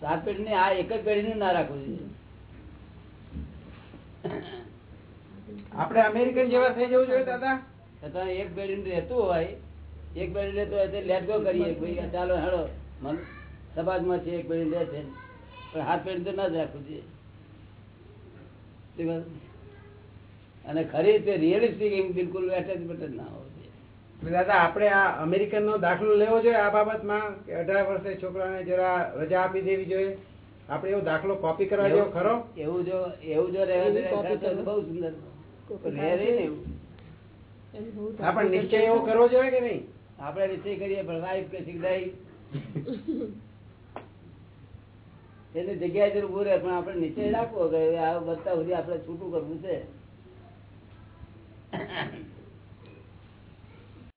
સાત પેઢી ને આ એક જ પેઢી નું ના રાખવું જોઈએ. આપણે અમેરિકન જેવા થઈ જવું જોઈએ દાદા? છતાં એક પેઢી રહેતું હોય એક પેઢી રહેતું હોય તો લેટ ગો કરીએ. ભાઈ ચાલો હેડો મન સમાજમાં છે એક પેઢી રહે છે પણ હાથ પેઢી તો ના જ રાખવું જોઈએ. અને ખરી રીતે રિયલિસ્ટિક એમ બિલકુલ એટેચમેન્ટ જ ના હોવું જોઈએ એટલે દાદા આપણે આ અમેરિકન નો દાખલો લેવો જોઈએ આ બાબતમાં કે અઢાર વર્ષે છોકરાને જરા રજા આપી દેવી જોઈએ. આપણે એવો દાખલો કોપી કરવા જેવો ખરો? એવું જો એવું જો. બહુ સુંદર આપણે નિશ્ચય એવો કરવો જોઈએ કે નહીં? આપણે નિશ્ચય કરીએ પણ વાઈફ કે શીખડાઈ એની જગ્યાએ જરૂર ઉભું રહે પણ આપણે નિશ્ચય રાખવો કે આ બધા સુધી આપણે છૂટું કરવું છે.